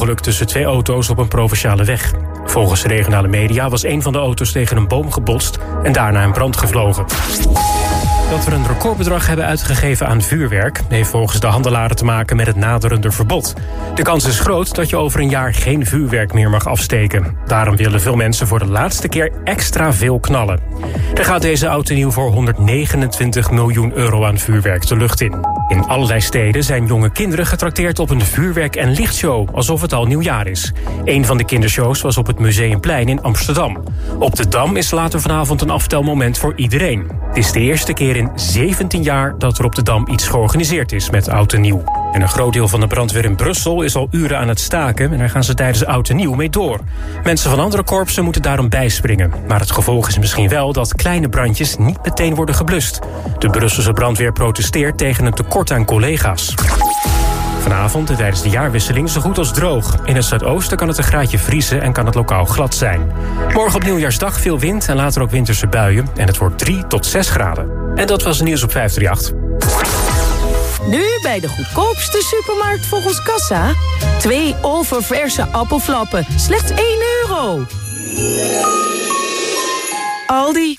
ongeluk tussen twee auto's op een provinciale weg. Volgens regionale media was een van de auto's tegen een boom gebotst en daarna in brand gevlogen. Dat we een recordbedrag hebben uitgegeven aan vuurwerk... heeft volgens de handelaren te maken met het naderende verbod. De kans is groot dat je over een jaar geen vuurwerk meer mag afsteken. Daarom willen veel mensen voor de laatste keer extra veel knallen. Er gaat deze auto nieuw voor 129 miljoen euro aan vuurwerk de lucht in. In allerlei steden zijn jonge kinderen getrakteerd op een vuurwerk- en lichtshow... alsof het al nieuwjaar is. Een van de kindershows was op het Museumplein in Amsterdam. Op de Dam is later vanavond een aftelmoment voor iedereen. Het is de eerste keer in 17 jaar dat er op de Dam iets georganiseerd is met Oud en Nieuw. En een groot deel van de brandweer in Brussel is al uren aan het staken... en daar gaan ze tijdens Oud en Nieuw mee door. Mensen van andere korpsen moeten daarom bijspringen. Maar het gevolg is misschien wel dat kleine brandjes niet meteen worden geblust. De Brusselse brandweer protesteert tegen een tekort aan collega's. Vanavond en tijdens de jaarwisseling zo goed als droog. In het zuidoosten kan het een graadje vriezen en kan het lokaal glad zijn. Morgen op nieuwjaarsdag veel wind en later ook winterse buien. En het wordt 3 tot 6 graden. En dat was het nieuws op 538. Nu bij de goedkoopste supermarkt volgens Kassa. Twee oververse appelflappen, slechts 1 euro. Aldi.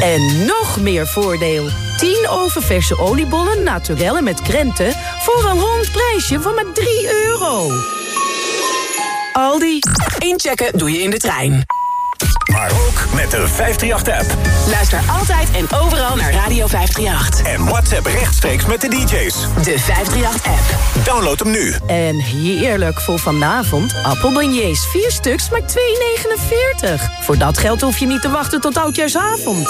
En nog meer voordeel. 10 oververse oliebollen naturellen met krenten... voor een rond prijsje van maar 3 euro. Aldi. Inchecken doe je in de trein. Maar ook met de 538-app. Luister altijd en overal naar Radio 538. En WhatsApp rechtstreeks met de DJ's. De 538-app. Download hem nu. En heerlijk voor vanavond. Appelbeignets, 4 stuks, maar 2,49. Voor dat geld hoef je niet te wachten tot oudjaarsavond.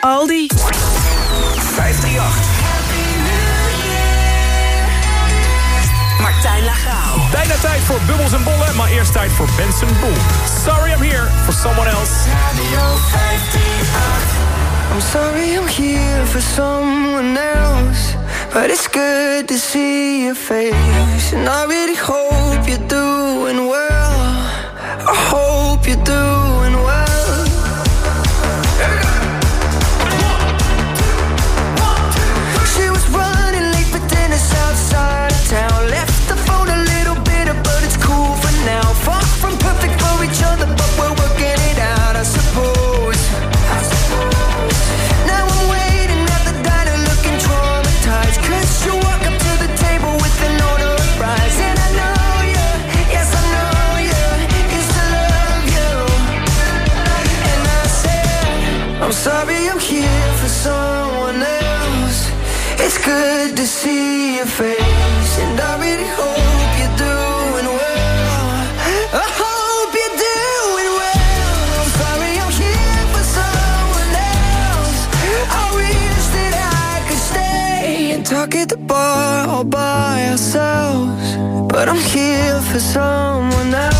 Aldi. 538. Bijna tijd voor bubbels en bollen, maar eerst tijd voor Benson Boom. Sorry I'm here for someone else. I'm sorry I'm here for someone else. But it's good to see your face. And I really hope you're doing well. I hope you're doing well. Outside town. Left bar all by ourselves. But I'm here for someone else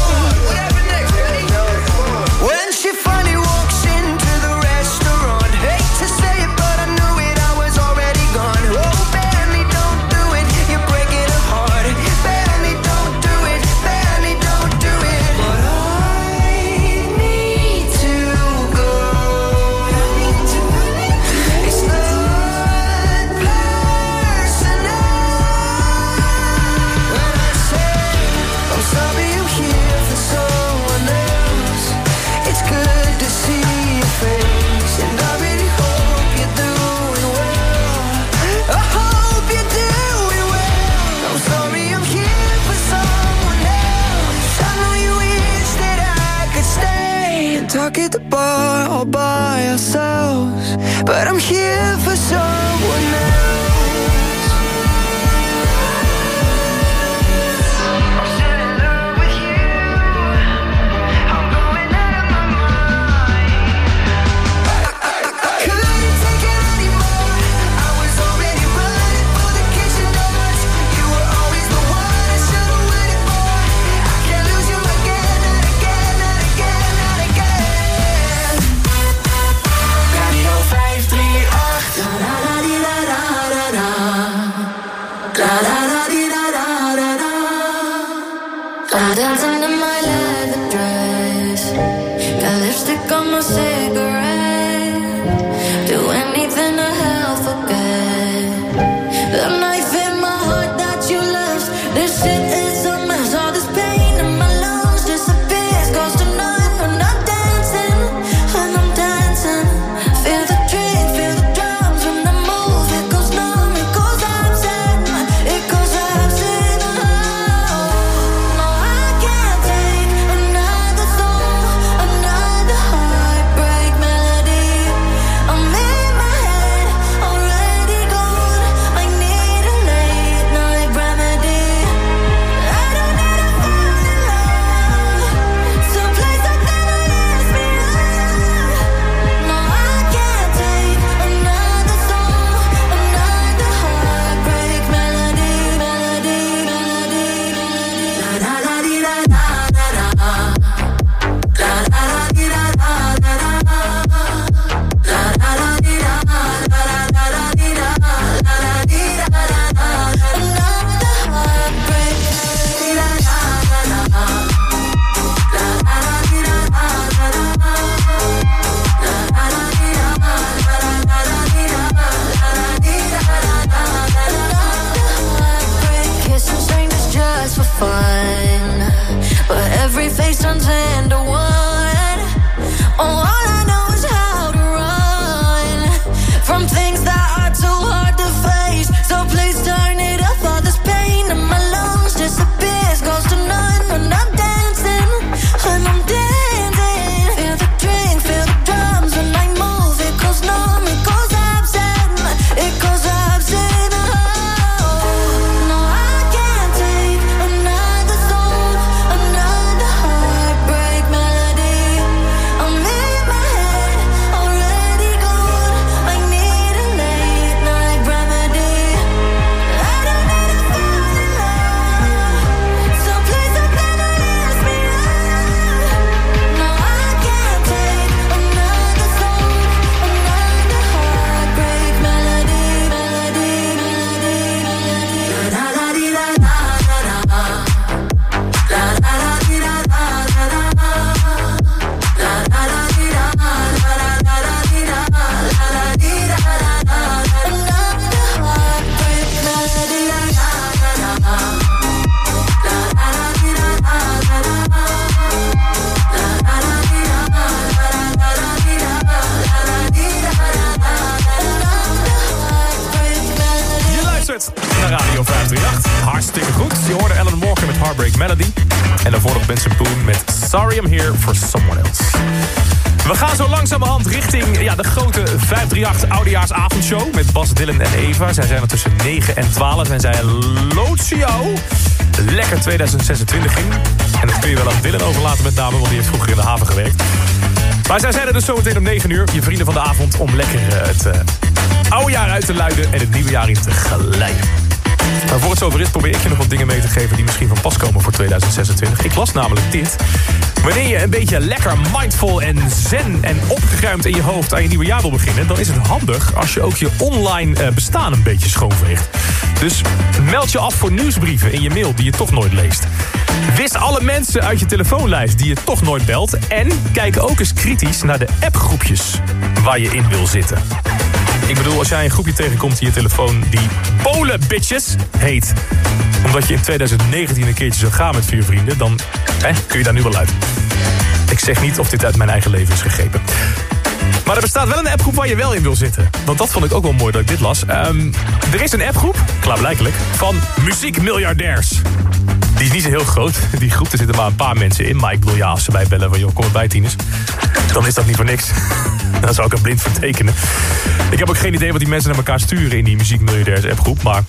538 Oudejaarsavondshow... met Bas, Dylan en Eva. Zij zijn er tussen 9 en 12 en zij loodsen jou lekker 2026 in. En dat kun je wel aan Dylan overlaten met name, want die heeft vroeger in de haven gewerkt. Maar zij zijn er dus zometeen om 9 uur. Je vrienden van de avond om lekker eh, het eh, oude jaar uit te luiden... en het nieuwe jaar in te geleiden. Maar voor het zover is, probeer ik je nog wat dingen mee te geven... die misschien van pas komen voor 2026. Ik las namelijk dit. Wanneer je een beetje lekker mindful en zen en opgeruimd in je hoofd... aan je nieuwe jaar wil beginnen... dan is het handig als je ook je online eh, bestaan een beetje schoonveegt. Dus meld je af voor nieuwsbrieven in je mail die je toch nooit leest. Wist alle mensen uit je telefoonlijst die je toch nooit belt. En kijk ook eens kritisch naar de appgroepjes waar je in wil zitten. Ik bedoel, als jij een groepje tegenkomt in je telefoon die Polen Bitches heet. Omdat je in 2019 een keertje zou gaan met vier vrienden, dan hè, kun je daar nu wel uit. Ik zeg niet of dit uit mijn eigen leven is gegrepen. Maar er bestaat wel een appgroep waar je wel in wil zitten. Want dat vond ik ook wel mooi dat ik dit las. Ehm, er is een appgroep, klaarblijkelijk, van muziekmiljardairs. Die is niet zo heel groot, die groep. Er zitten maar een paar mensen in. Maar ik bedoel, ja, als ze mij bellen van... joh, kom erbij, tieners. Dan is dat niet voor niks. Dan zou ik er blind voor tekenen. Ik heb ook geen idee wat die mensen naar elkaar sturen... in die muziekmiljardairs appgroep. Maar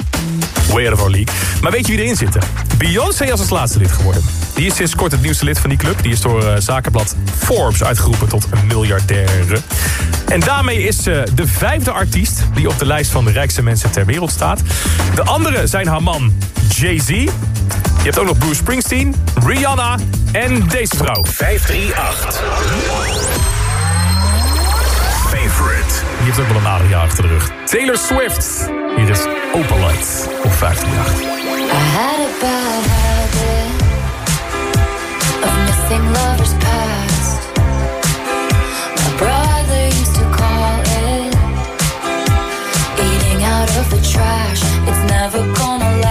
way out of our league. Maar weet je wie erin zit? Beyoncé als het laatste lid geworden. Die is sinds kort het nieuwste lid van die club. Die is door eh, zakenblad Forbes uitgeroepen tot een miljardaire. En daarmee is ze de vijfde artiest... die op de lijst van de rijkste mensen ter wereld staat. De andere zijn haar man Jay-Z... Je hebt ook nog Bruce Springsteen, Rihanna en deze vrouw. 538. Favorite. Die heeft ook wel een aardig jaar achter de rug. Taylor Swift. Hier is Open Light op 158. I had a bad of missing past. Used to call eating out of the trash. It's never gonna last.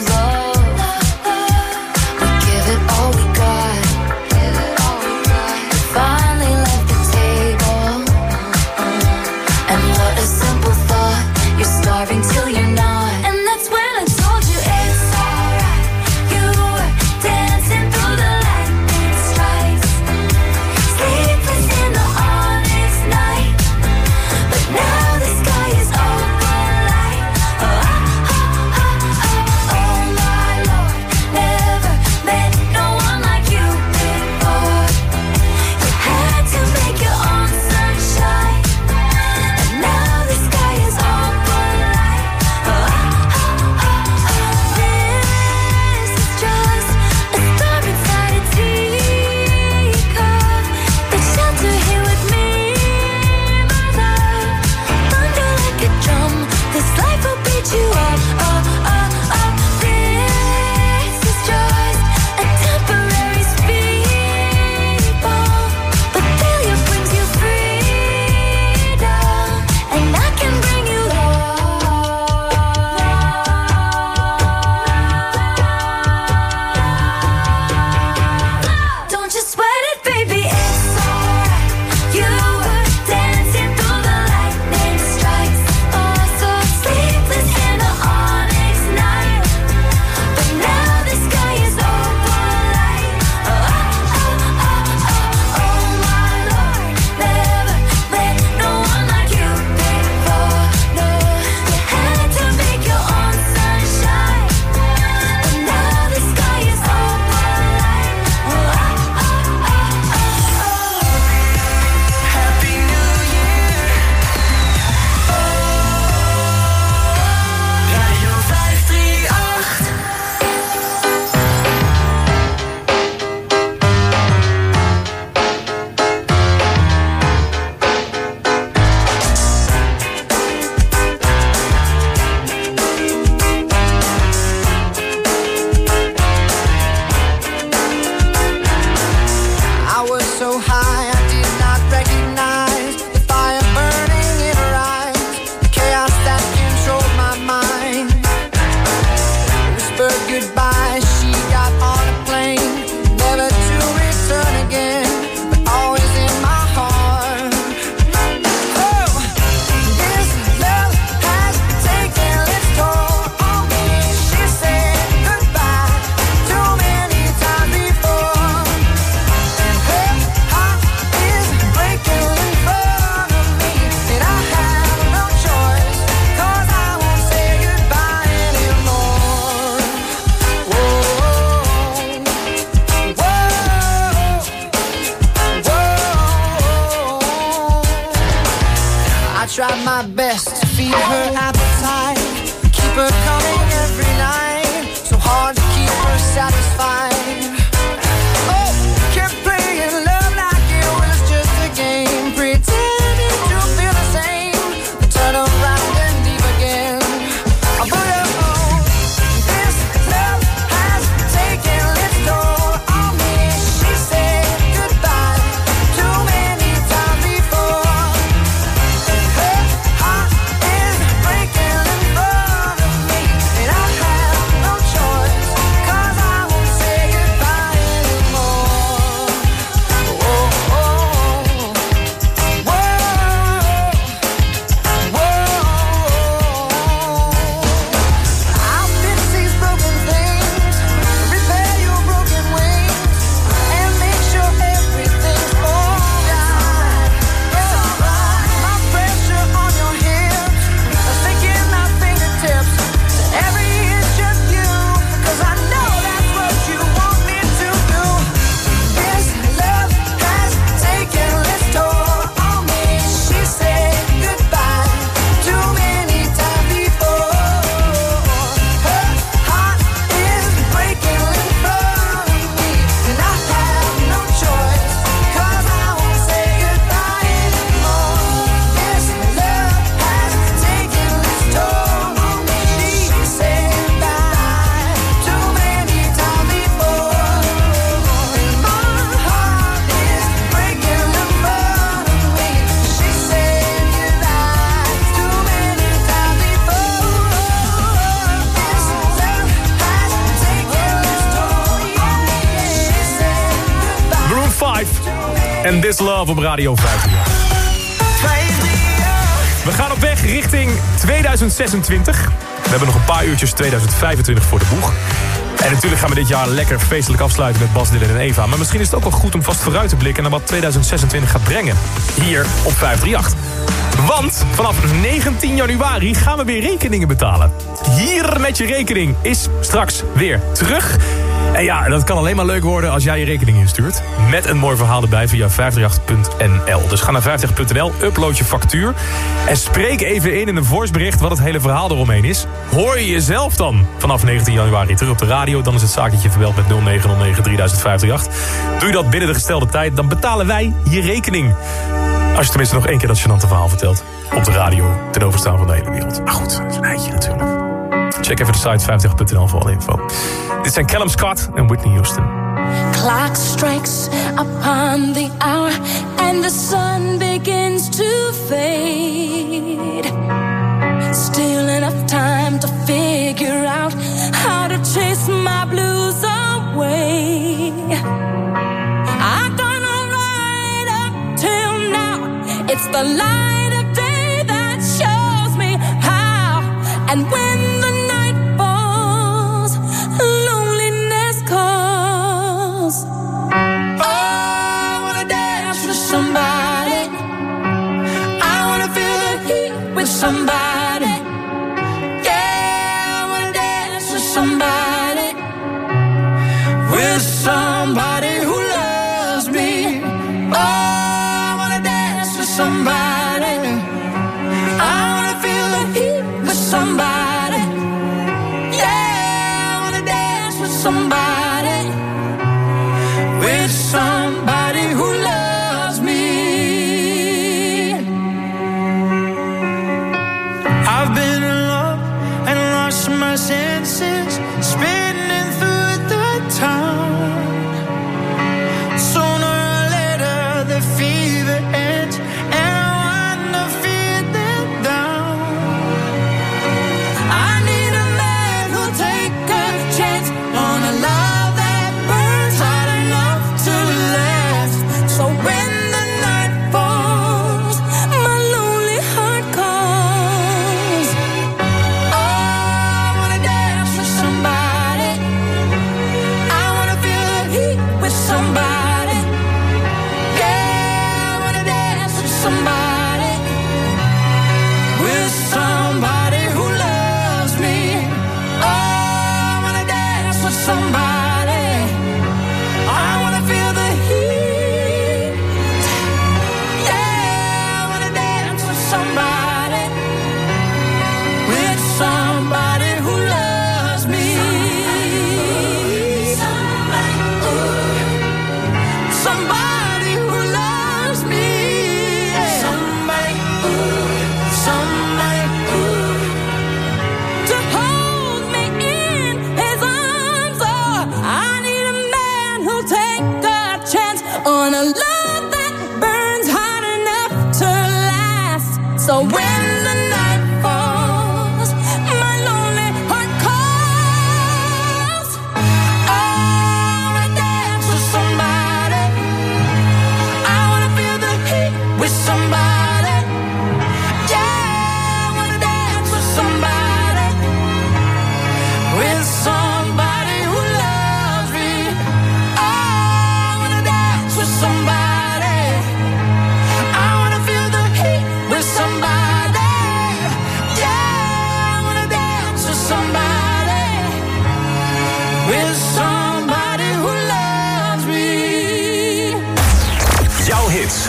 op Radio 538. We gaan op weg richting 2026. We hebben nog een paar uurtjes 2025 voor de boeg. En natuurlijk gaan we dit jaar lekker feestelijk afsluiten met Bas, Dylan en Eva. Maar misschien is het ook wel goed om vast vooruit te blikken... naar wat 2026 gaat brengen. Hier op 538. Want vanaf 19 januari gaan we weer rekeningen betalen. Hier met je rekening is straks weer terug... En ja, dat kan alleen maar leuk worden als jij je rekening instuurt. Met een mooi verhaal erbij via 538.nl. Dus ga naar 538.nl, upload je factuur... en spreek even in in een voicebericht wat het hele verhaal eromheen is. Hoor je jezelf dan vanaf 19 januari terug op de radio... dan is het zaak dat je verbeld met 0909 3058. Doe je dat binnen de gestelde tijd, dan betalen wij je rekening. Als je tenminste nog één keer dat gênante verhaal vertelt. Op de radio, ten overstaan van de hele wereld. Maar goed, dat is een eitje natuurlijk. Check even de site 50.nl voor alle info. Dit zijn Callum Scott en Whitney Houston. Clock strikes upon the hour and the sun begins to fade. Still enough time to figure out how to chase my blues away. I'm gonna ride up till now. It's the light of day that shows me how. And when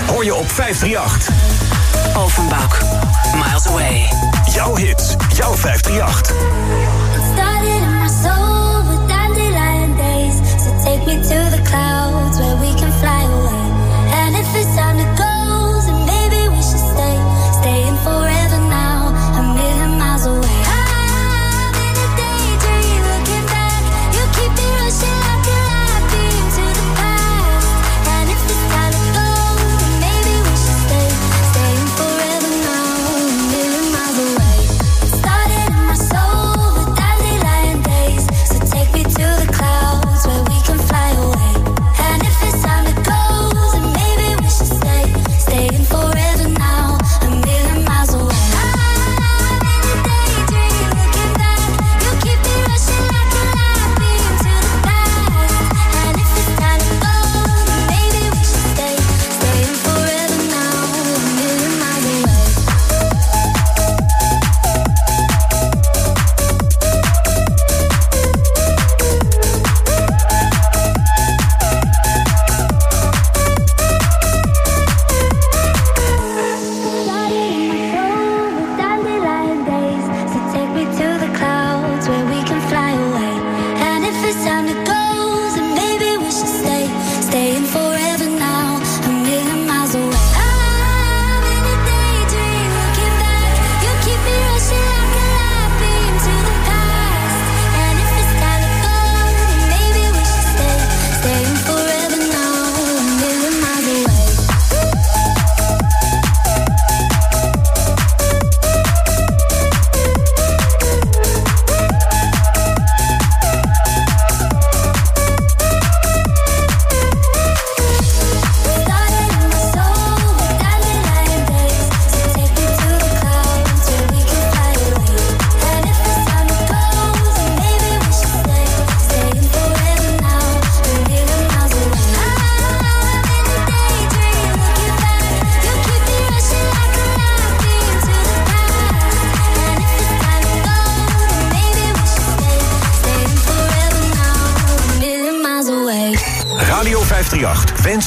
hoor je op 538. Offenbach, Miles Away. Jouw hits, jouw 538. It started in my soul with dandelion days. So take me to the clouds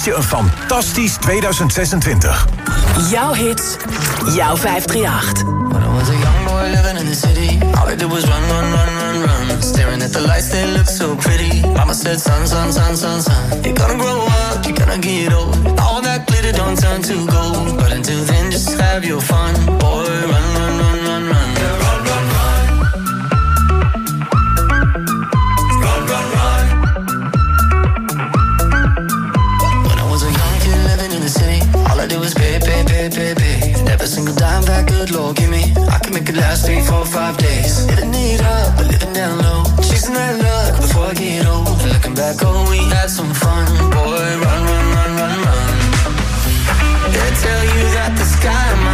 je een fantastisch 2026. Jouw hits, jouw 538. When I was a young boy living in the city, all I did was run, run, run, run, run. Staring at the lights, they look so pretty. Mama said, son, son, son, son, son. You're gonna grow up, you're gonna get old. All that glitter don't turn to gold. But until then, just have your fun. Make it last three, four, five days. Living it up, but living down low. Chasing that luck before I get old. Looking back, oh, we had some fun. Boy, run, run, run, run, run. They tell you that the sky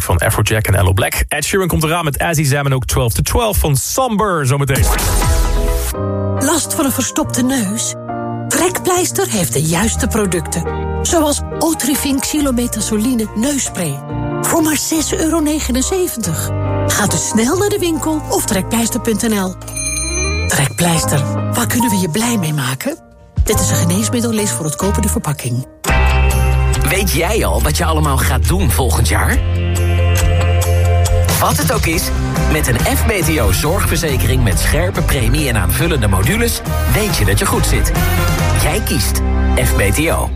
muziek van Afrojack en Ello Black. Ed Sheeran komt eraan met As Zam en ook 12 to 12 van Somber. Zometeen. Last van een verstopte neus? Trekpleister heeft de juiste producten. Zoals Otrivin Xylometazoline neusspray. Voor maar 6,79 euro. Ga dus snel naar de winkel of trekpleister.nl. Trekpleister, waar kunnen we je blij mee maken? Dit is een geneesmiddel, lees voor het kopen de verpakking. Weet jij al wat je allemaal gaat doen volgend jaar? Wat het ook is, met een FBTO zorgverzekering met scherpe premie en aanvullende modules... weet je dat je goed zit. Jij kiest FBTO.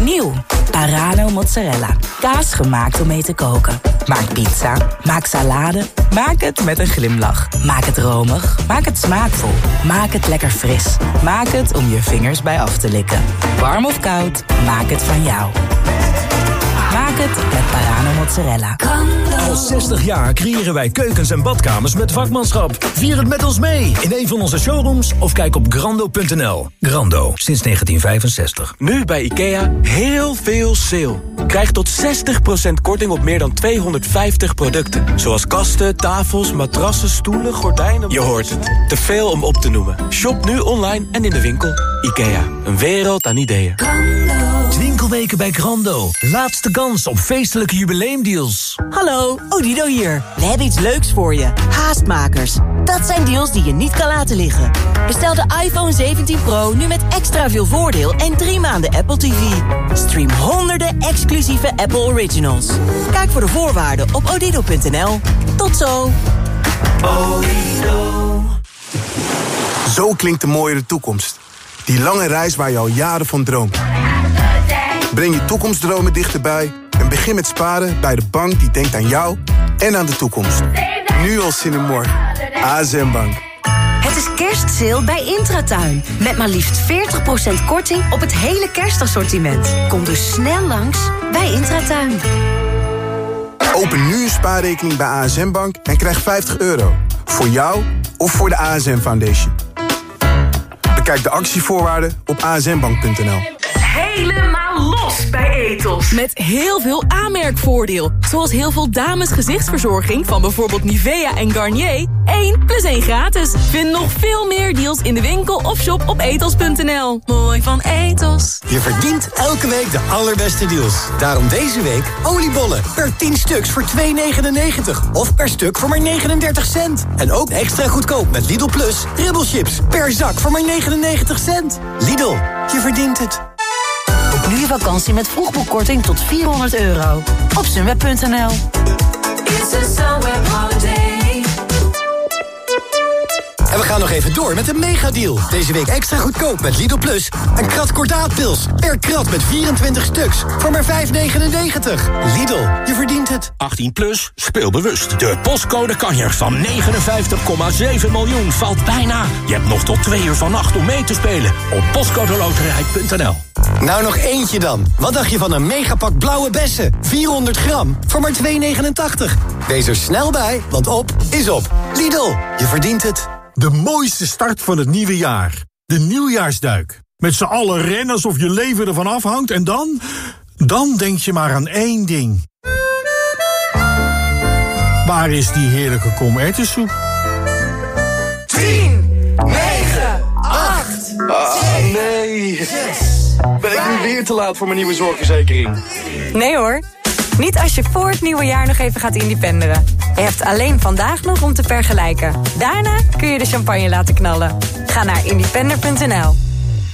Nieuw, Parano mozzarella. Kaas gemaakt om mee te koken. Maak pizza, maak salade, maak het met een glimlach. Maak het romig, maak het smaakvol. Maak het lekker fris. Maak het om je vingers bij af te likken. Warm of koud, maak het van jou. Het met Parano mozzarella. Al 60 jaar creëren wij keukens en badkamers met vakmanschap. Vier het met ons mee in een van onze showrooms of kijk op grando.nl. Grando, sinds 1965. Nu bij IKEA heel veel sale. Krijg tot 60% korting op meer dan 250 producten. Zoals kasten, tafels, matrassen, stoelen, gordijnen... Je hoort het. Te veel om op te noemen. Shop nu online en in de winkel. IKEA, een wereld aan ideeën. Winkelweken bij Grando. Laatste kans op feestelijke jubileumdeals. Hallo, Odido hier. We hebben iets leuks voor je. Haastmakers. Dat zijn deals die je niet kan laten liggen. Bestel de iPhone 17 Pro nu met extra veel voordeel en drie maanden Apple TV. Stream honderden exclusieve Apple Originals. Kijk voor de voorwaarden op odido.nl. Tot zo. Zo klinkt de mooiere toekomst. Die lange reis waar je al jaren van droomt. Breng je toekomstdromen dichterbij en begin met sparen bij de bank die denkt aan jou en aan de toekomst. Nu al zin in morgen. ASM Bank. Het is kerstsale bij Intratuin. Met maar liefst 40% korting op het hele kerstassortiment. Kom dus snel langs bij Intratuin. Open nu een spaarrekening bij ASM Bank en krijg 50 euro. Voor jou of voor de ASM Foundation. Bekijk de actievoorwaarden op asmbank.nl. Helemaal los bij Etos. Met heel veel aanmerkvoordeel. Zoals heel veel dames gezichtsverzorging van bijvoorbeeld Nivea en Garnier. 1 plus 1 gratis. Vind nog veel meer deals in de winkel of shop op etos.nl. Mooi van Etos. Je verdient elke week de allerbeste deals. Daarom deze week oliebollen per 10 stuks voor 2,99. Of per stuk voor maar 39 cent. En ook extra goedkoop met Lidl Plus ribbelchips per zak voor maar 99 cent. Lidl, je verdient het. Nu je vakantie met vroegboekkorting tot 400 euro. Op sunweb.nl En we gaan nog even door met een megadeal. Deze week extra goedkoop met Lidl Plus. Een krat kordaatpils. Per krat met 24 stuks. Voor maar 5,99. Lidl, je verdient het. 18 plus, speel bewust. De postcode kanjer van 59,7 miljoen valt bijna. Je hebt nog tot twee uur vannacht om mee te spelen. Op postcodeloterij.nl Nou nog eentje dan. Wat dacht je van een megapak blauwe bessen? 400 gram voor maar 2,89. Wees er snel bij, want op is op. Lidl, je verdient het. De mooiste start van het nieuwe jaar. De nieuwjaarsduik. Met z'n allen rennen alsof je leven ervan afhangt en dan... Dan denk je maar aan één ding. Waar is die heerlijke komertensoep? 10, 9, 8, Ah, nee. Ben ik nu weer te laat voor mijn nieuwe zorgverzekering? Nee hoor. Niet als je voor het nieuwe jaar nog even gaat independeren. Je hebt alleen vandaag nog om te vergelijken. Daarna kun je de champagne laten knallen. Ga naar independer.nl.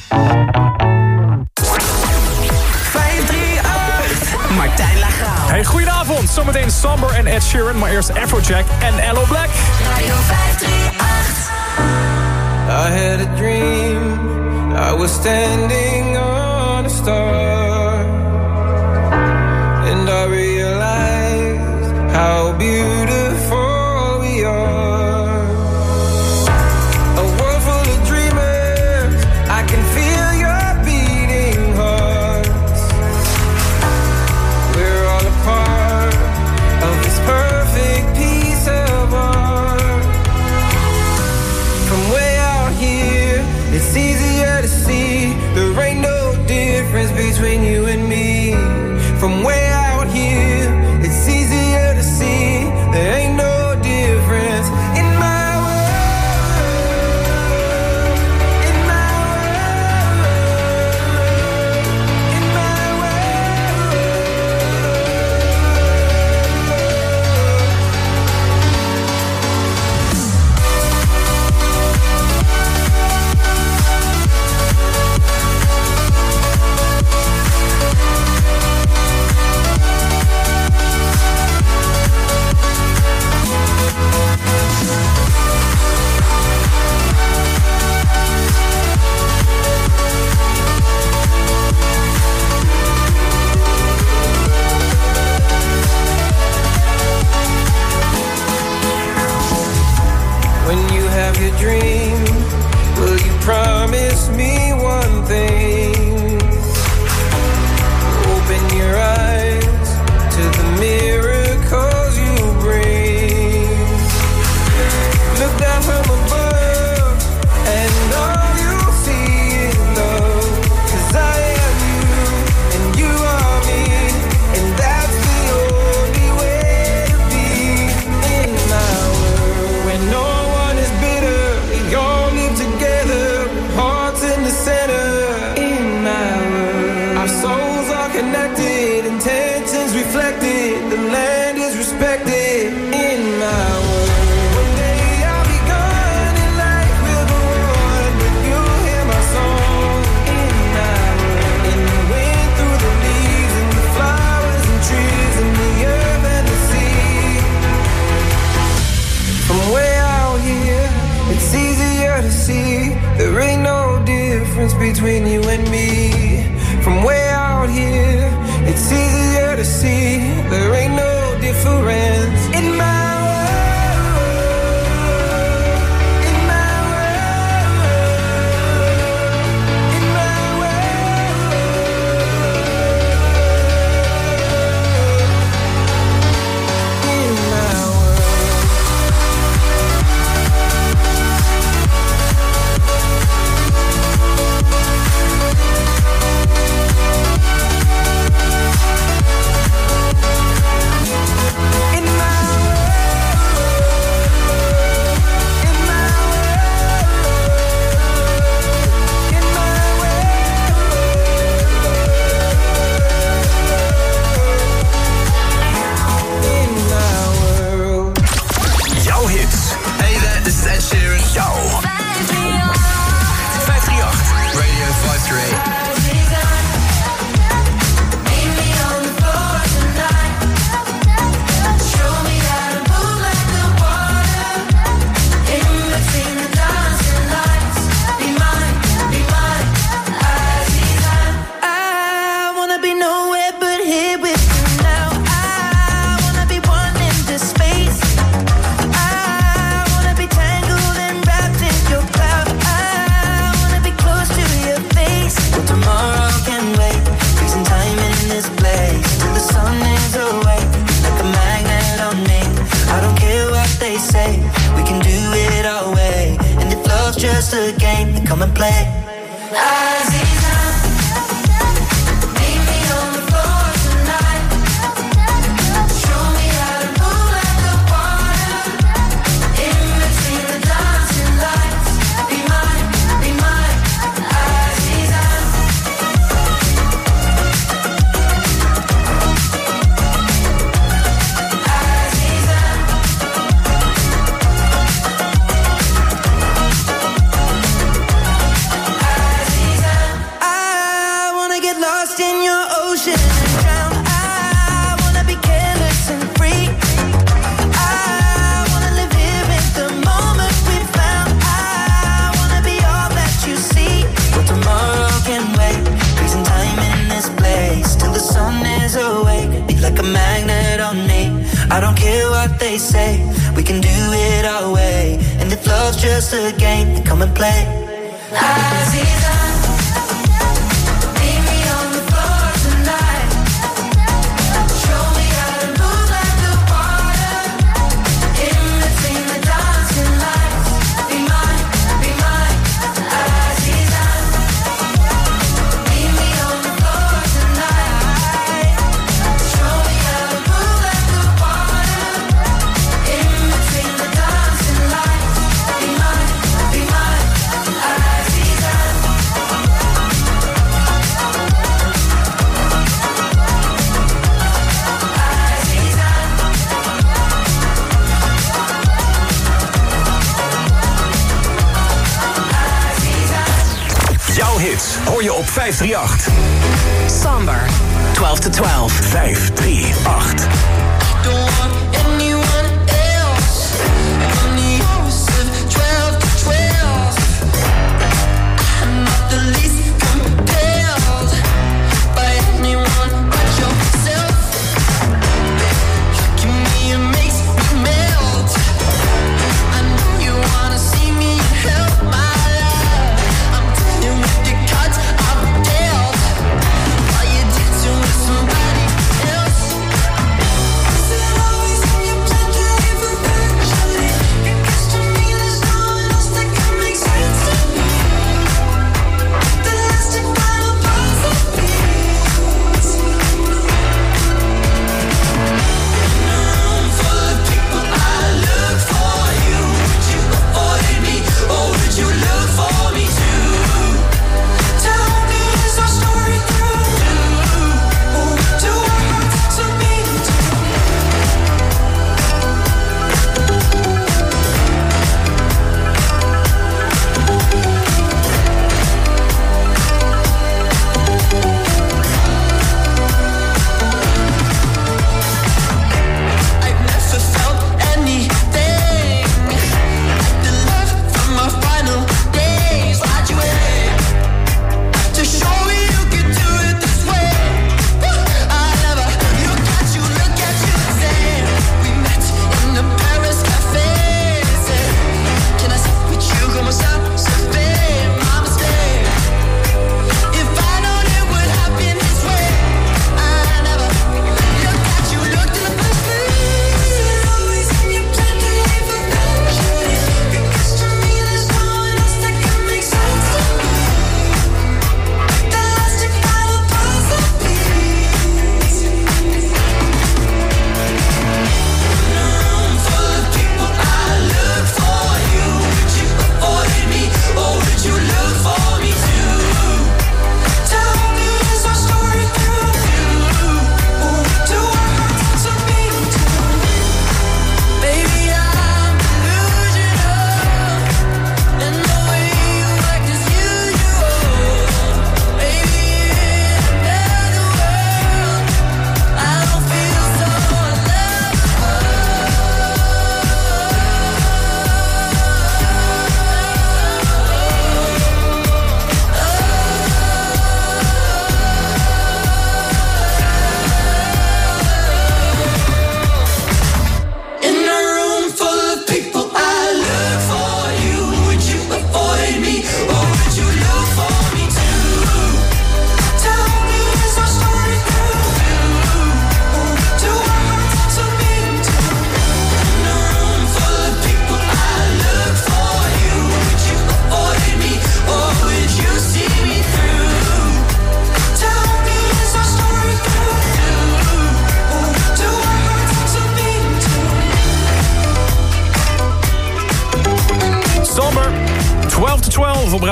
538. Martijn Lagraal. Hey, goedenavond. Zometeen Somber en Ed Sheeran, maar eerst Afrojack en Ello Black. Radio 538. I had a dream. I was standing on a star.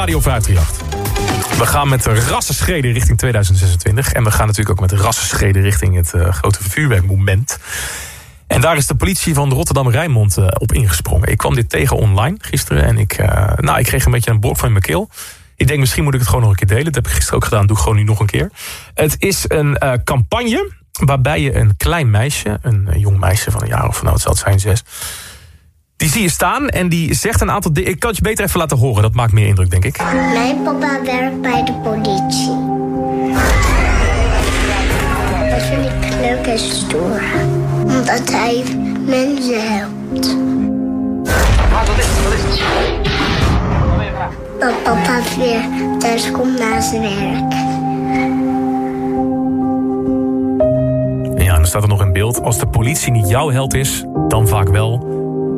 Radio 538. We gaan met rassenschreden richting 2026. En we gaan natuurlijk ook met rassenschreden richting het uh, grote vuurwerkmoment. En daar is de politie van Rotterdam-Rijnmond uh, op ingesprongen. Ik kwam dit tegen online gisteren en ik, uh, nou, ik kreeg een beetje een blok van mijn keel. Ik denk, misschien moet ik het gewoon nog een keer delen. Dat heb ik gisteren ook gedaan, doe ik gewoon nu nog een keer. Het is een campagne waarbij je een klein meisje... een jong meisje van een jaar of nou, het zal het zijn, zes... Die zie je staan en die zegt een aantal dingen. Ik kan het je beter even laten horen, dat maakt meer indruk, denk ik. Mijn papa werkt bij de politie. Dat vind ik leuk en stoer. Omdat hij mensen helpt. Dat papa weer thuis komt na zijn werk. Ja, en dan staat er nog in beeld. Als de politie niet jouw held is, dan vaak wel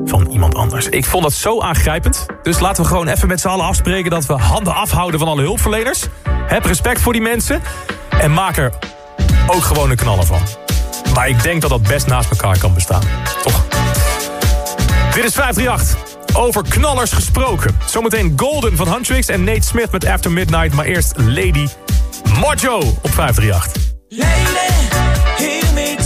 van iemand anders. Ik vond dat zo aangrijpend. Dus laten we gewoon even met z'n allen afspreken... dat we handen afhouden van alle hulpverleners. Heb respect voor die mensen. En maak er ook gewoon een knallen van. Maar ik denk dat dat best naast elkaar kan bestaan. Toch? Dit is 538. Over knallers gesproken. Zometeen Golden van Huntrix en Nate Smith met After Midnight. Maar eerst Lady Mojo op 538. Lady, hear me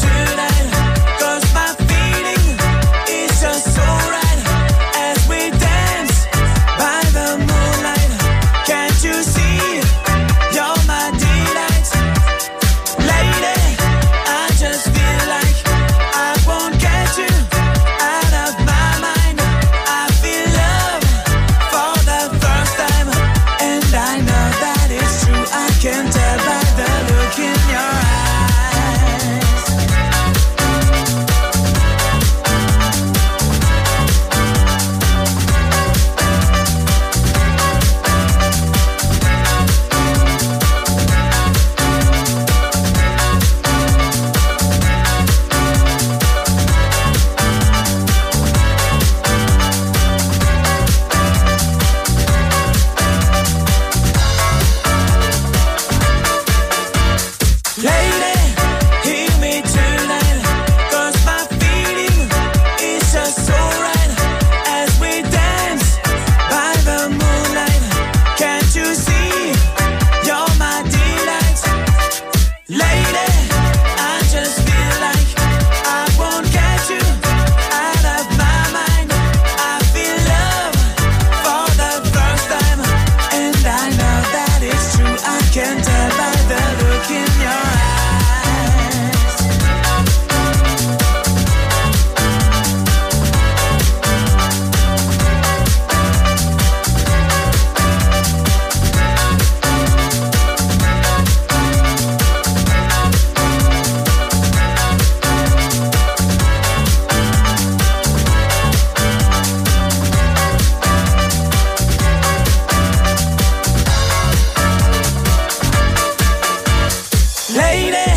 Lady,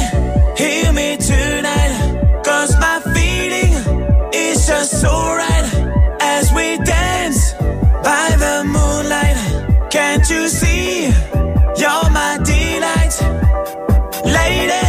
hear me tonight. Cause my feeling is just so right. As we dance by the moonlight. Can't you see? You're my delight. Lady,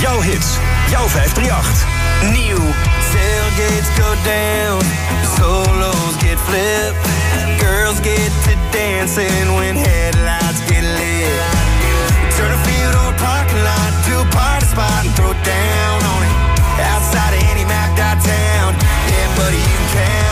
Jouw hits, jouw 538. Nieuw. Tailgates go down, solos get flipped. Girls get to dancing when headlights get lit. Turn a field or parking lot to a party spot and throw down on it. Outside of any Mac downtown, yeah, buddy, you can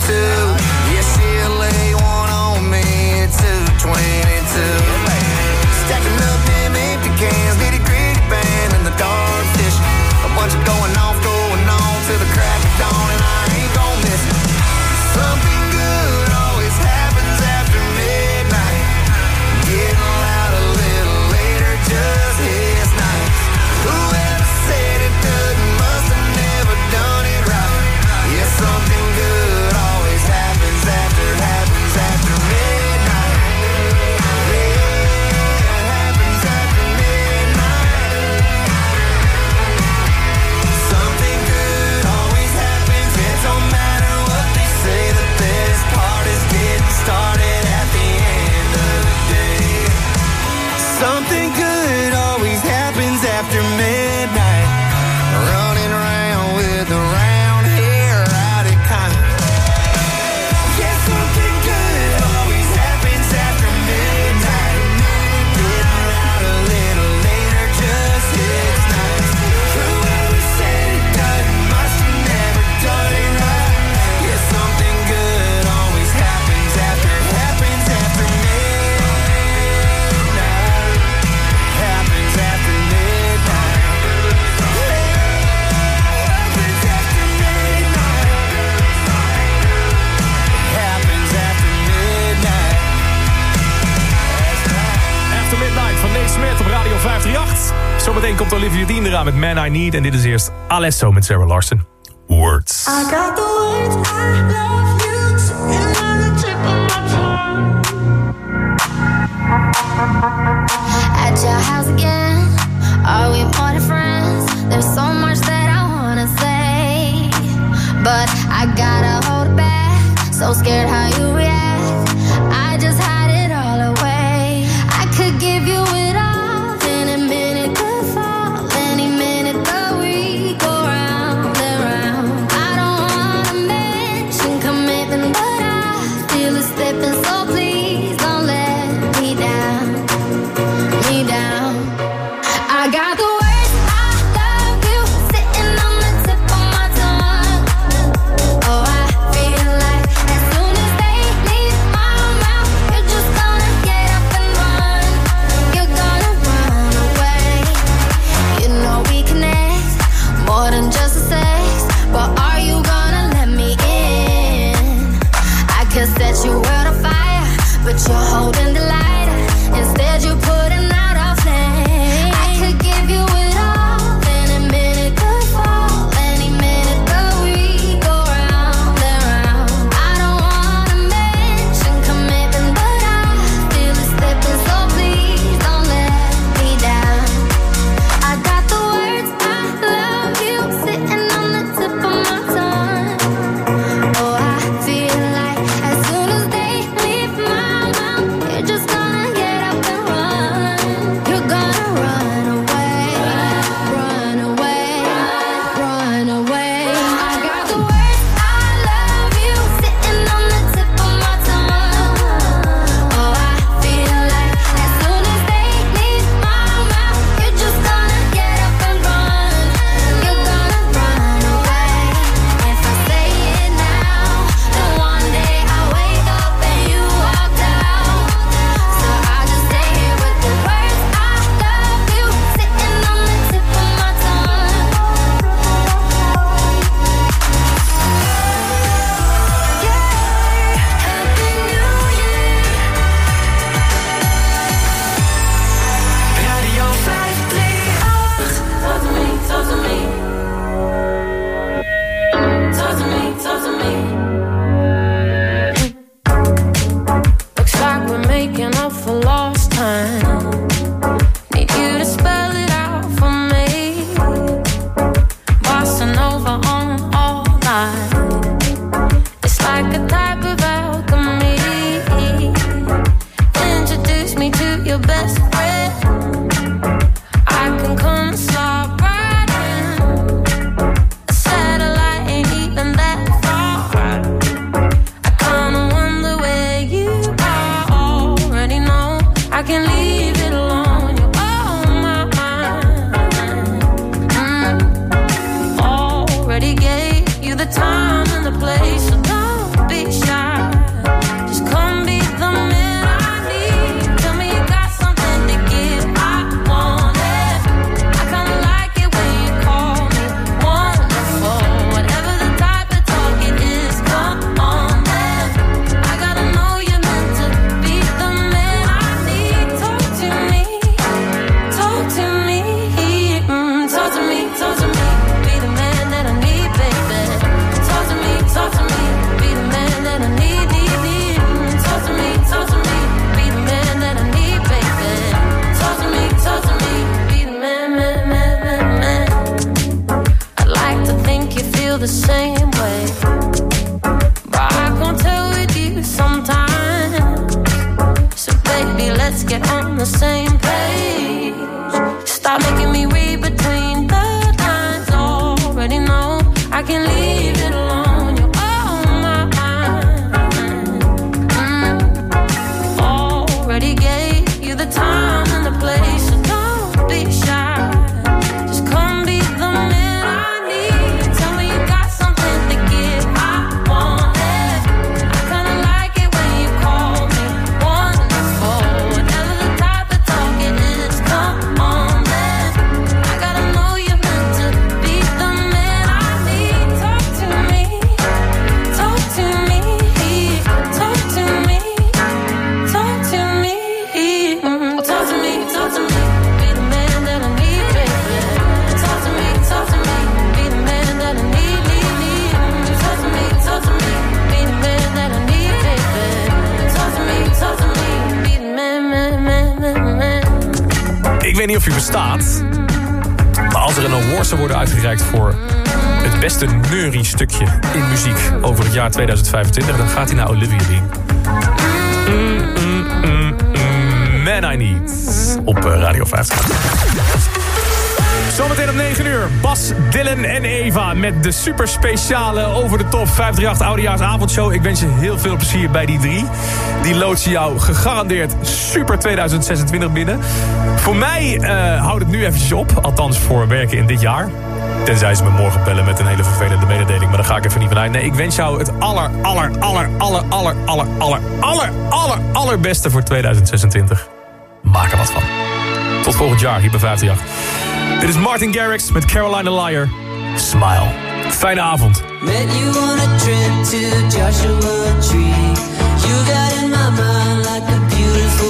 to Zometeen komt Olivia Dien eraan met Man I Need. En dit is eerst Alesso met Sarah Larsen. Words. 25, dan gaat hij naar Olivia Dean. Man I Need op eh, Radio 50. Zometeen om 9 uur. Bas, Dylan en Eva met de super speciale over de top 538 oudjaarsavondshow. Ik wens je heel veel plezier bij die drie. Die loodsen jou gegarandeerd super 2026 binnen. Voor mij uh, houdt het nu eventjes op. Althans voor werken in dit jaar. Tenzij ze me morgen bellen met een hele vervelende mededeling. Maar daar ga ik even niet vanuit. Nee, ik wens jou het aller, aller, aller, aller, aller, aller, aller, aller, aller, allerbeste voor 2026. Maak er wat van. Tot volgend jaar hier bij 538. Dit is Martin Garrix met Carolina Liar. Smile. Fijne avond. You got in my mind like a beautiful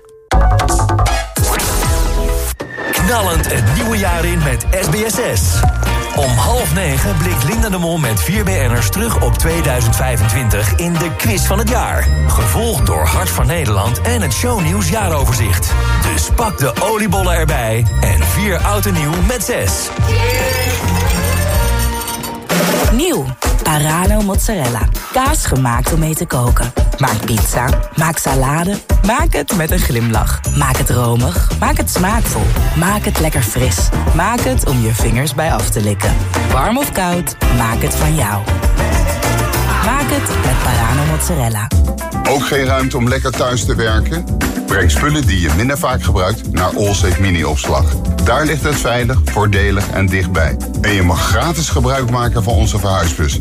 Knallend het nieuwe jaar in met SBSS. Om half negen blikt Linda de Mol met vier BN'ers terug op 2025 in de quiz van het jaar. Gevolgd door Hart van Nederland en het shownieuws jaaroverzicht. Dus pak de oliebollen erbij en vier oud en nieuw met zes. Nieuw. Parano mozzarella. Kaas gemaakt om mee te koken. Maak pizza. Maak salade. Maak het met een glimlach. Maak het romig. Maak het smaakvol. Maak het lekker fris. Maak het om je vingers bij af te likken. Warm of koud, maak het van jou. Maak het met Parano mozzarella. Ook geen ruimte om lekker thuis te werken? Breng spullen die je minder vaak gebruikt naar Allsafe Mini-opslag. Daar ligt het veilig, voordelig en dichtbij. En je mag gratis gebruik maken van onze verhuisbus.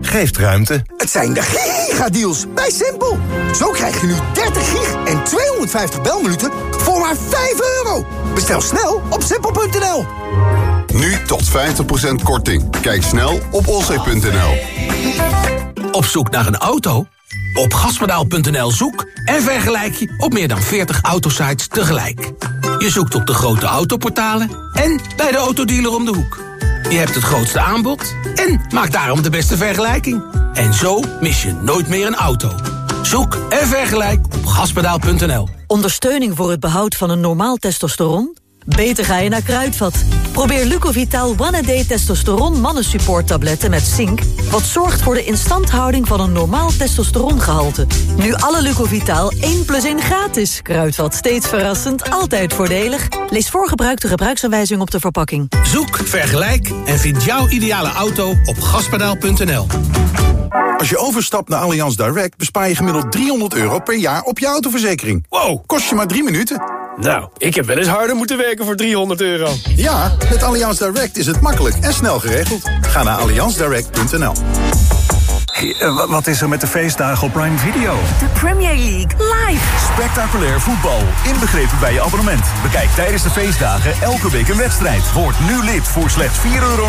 Geeft ruimte. Het zijn de gigadeals bij Simpel. Zo krijg je nu 30 gig en 250 belminuten voor maar 5 euro. Bestel snel op simpel.nl. Nu tot 50% korting. Kijk snel op olzee.nl. Op zoek naar een auto? Op gaspedaal.nl zoek en vergelijk je op meer dan 40 autosites tegelijk. Je zoekt op de grote autoportalen en bij de autodealer om de hoek. Je hebt het grootste aanbod en maakt daarom de beste vergelijking. En zo mis je nooit meer een auto. Zoek en vergelijk op gaspedaal.nl. Ondersteuning voor het behoud van een normaal testosteron? Beter ga je naar Kruidvat. Probeer Lucovital One-A-Day Testosteron Mannensupport tabletten met zink... wat zorgt voor de instandhouding van een normaal testosterongehalte. Nu alle Lucovital 1 plus 1 gratis. Kruidvat, steeds verrassend, altijd voordelig. Lees voor gebruik de gebruiksaanwijzing op de verpakking. Zoek, vergelijk en vind jouw ideale auto op gaspedaal.nl. Als je overstapt naar Allianz Direct bespaar je gemiddeld 300 euro per jaar op je autoverzekering. Wow, kost je maar drie minuten. Nou, ik heb wel eens harder moeten werken voor 300 euro. Ja, met Allianz Direct is het makkelijk en snel geregeld. Ga naar allianzdirect.nl. Hey, eh, wat is er met de feestdagen op Prime Video? De Premier League live. Spectaculair voetbal, inbegrepen bij je abonnement. Bekijk tijdens de feestdagen elke week een wedstrijd. Word nu lid voor slechts 4,99 euro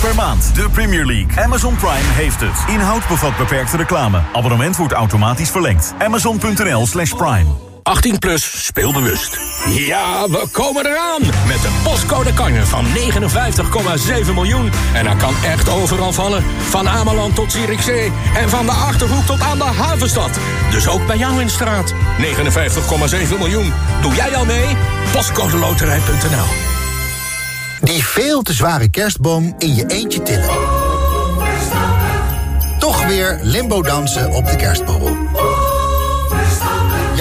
per maand. De Premier League. Amazon Prime heeft het. Inhoud bevat beperkte reclame. Abonnement wordt automatisch verlengd. Amazon.nl slash Prime. 18 plus, speelbewust. Ja, we komen eraan met de postcode kanjer van 59,7 miljoen. En dat kan echt overal vallen. Van Ameland tot Zierikzee en van de Achterhoek tot aan de Havenstad. Dus ook bij jou in straat. 59,7 miljoen. Doe jij al mee? Postcodeloterij.nl Die veel te zware kerstboom in je eentje tillen. Toch weer limbo dansen op de kerstborrel.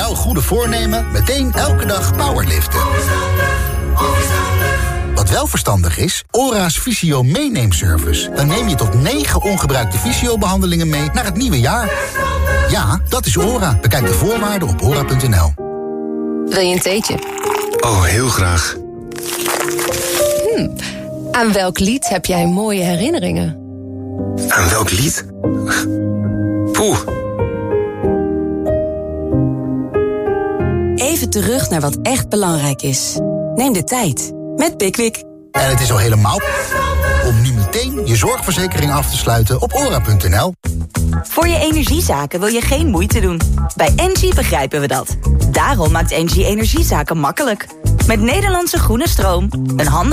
Jouw goede voornemen meteen elke dag powerliften. Wat wel verstandig is, ORA's Visio meeneemservice. Dan neem je tot 9 ongebruikte visio-behandelingen mee naar het nieuwe jaar. Ja, dat is ORA. Bekijk de voorwaarden op ora.nl. Wil je een theetje? Oh, heel graag. Hm. Aan welk lied heb jij mooie herinneringen? Aan welk lied? Poeh. Even terug naar wat echt belangrijk is. Neem de tijd met Pickwick. En het is al helemaal om nu meteen je zorgverzekering af te sluiten op ora.nl. Voor je energiezaken wil je geen moeite doen. Bij Engie begrijpen we dat. Daarom maakt Engie energiezaken makkelijk. Met Nederlandse groene stroom, een handige